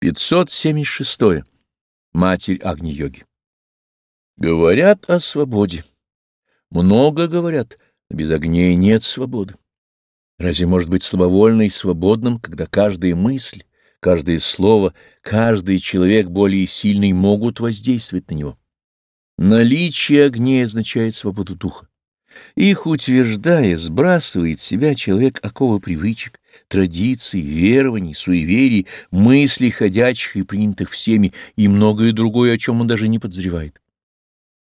576. Матерь Агни-йоги. Говорят о свободе. Много говорят, но без огней нет свободы. Разве может быть слабовольно и свободным, когда каждая мысль, каждое слово, каждый человек более сильный могут воздействовать на него? Наличие огней означает свободу духа. Их утверждая, сбрасывает себя человек оковы привычек, традиций, верований, суеверий, мыслей ходячих и принятых всеми, и многое другое, о чем он даже не подозревает.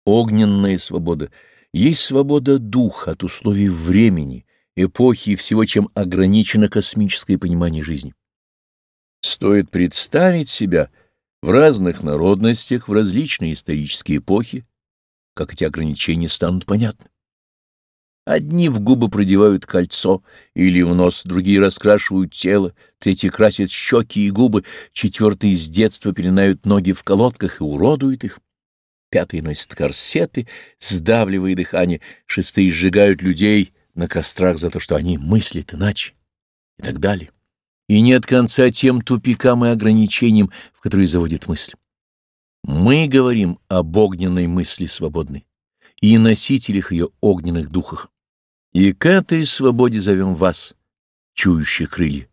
Огненная свобода есть свобода духа от условий времени, эпохи и всего, чем ограничено космическое понимание жизни. Стоит представить себя в разных народностях, в различные исторические эпохи, как эти ограничения станут понятны. Одни в губы продевают кольцо или в нос, другие раскрашивают тело, третьи красят щеки и губы, четвертые с детства пеленают ноги в колодках и уродуют их, пятые носят корсеты, сдавливая дыхание, шестые сжигают людей на кострах за то, что они мыслят иначе и так далее. И нет конца тем тупикам и ограничениям, в которые заводит мысль. Мы говорим об огненной мысли свободной и носителях ее огненных духах. И к этой свободе зовем вас, чующие крылья.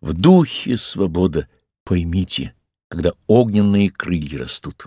В духе свобода, поймите, когда огненные крылья растут.